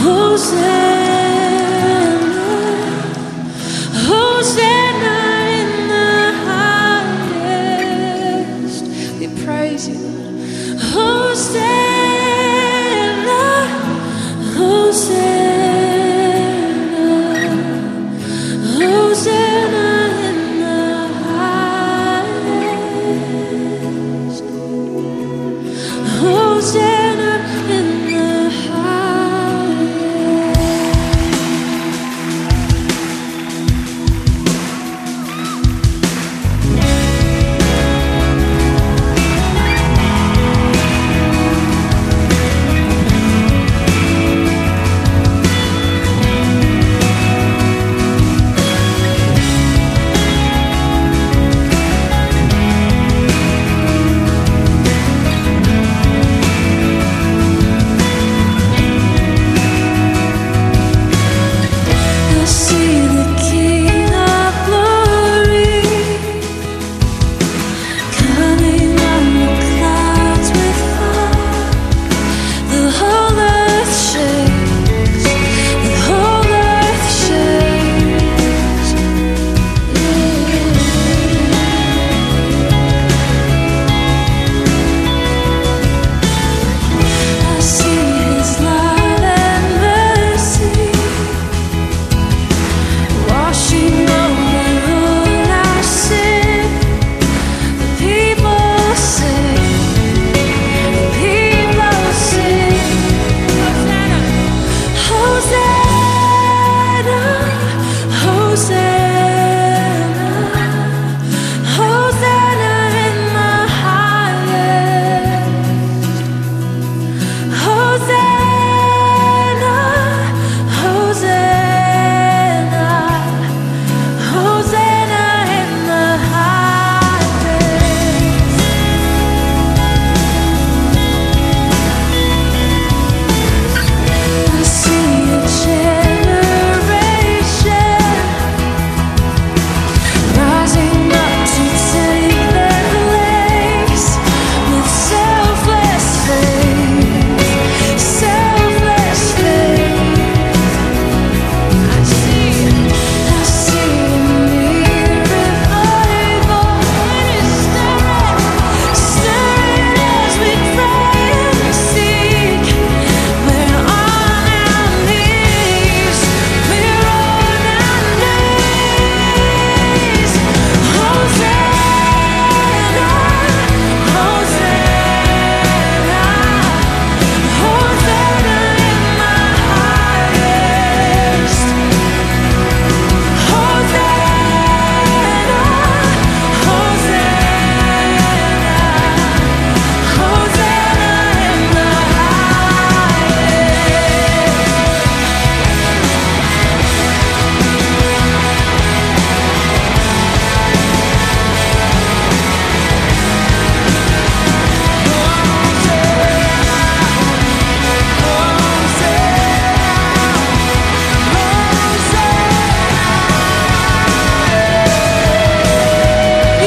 Hosanna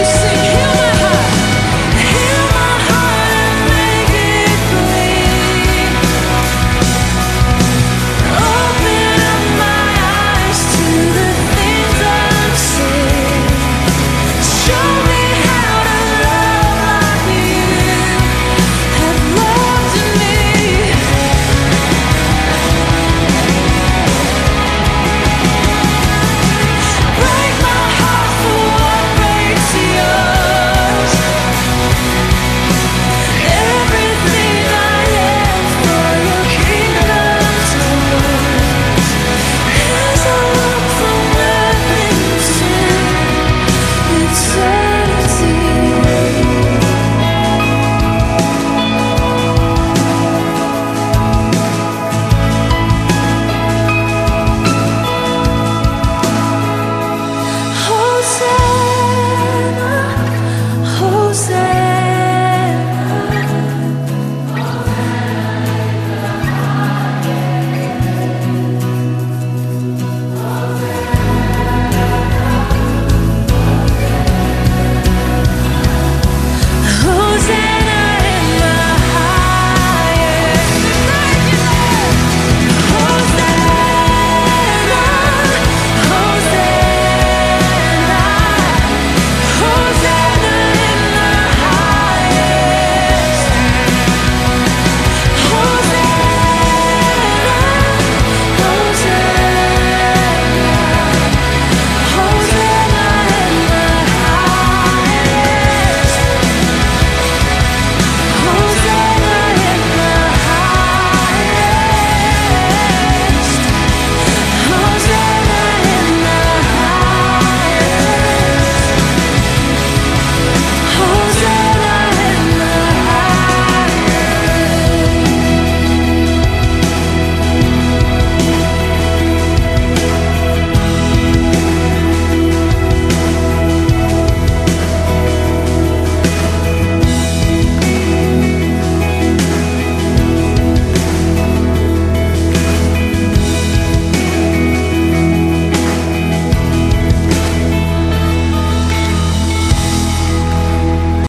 see